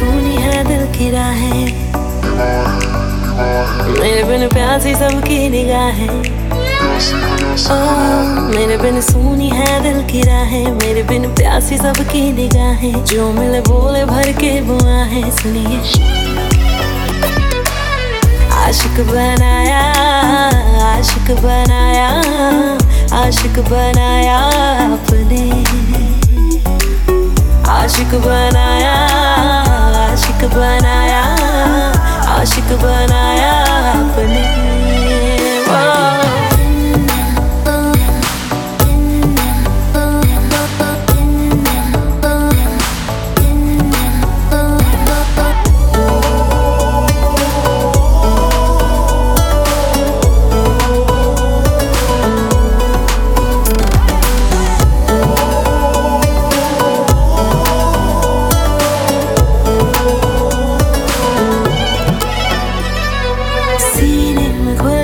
सुनी है दिल की राहें। मेरे बिन प्यासी सबकी निगाहें। ओ, मेरे बिन सुनी है दिल की राहें। मेरे बिन प्यासी सबकी निगाहें। जो मिले बोले भर के बुआ है सुनिए। आशिक बनाया आशिक बनाया आशिक बनाया अपने। आशिक बनाया बनाया आशिक बनाया।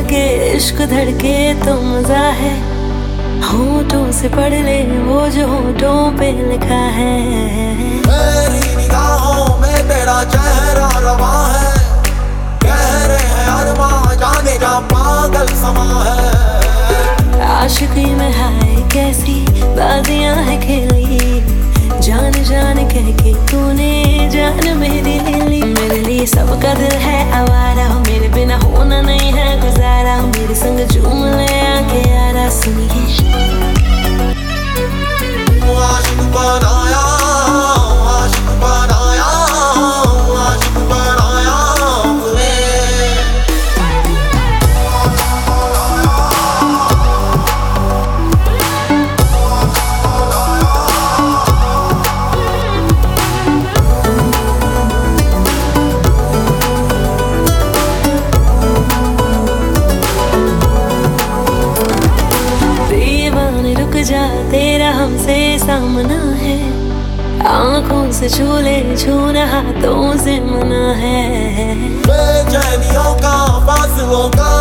में खुल के इश्क धड़के तो मज़ा है। होठों से पढ़ ले वो जो होठों पे लिखा है। मेरी निगाहों में तेरा चेहरा रवा है। कह रहे हैं अरवा जाने का पागल समा है। आशिकी में हाय कैसी बाजियाँ है खेली। जान जान कह के तूने जान मेरे हमसे सामना है? आँखों से झूले झूना हाथों से मना है। का का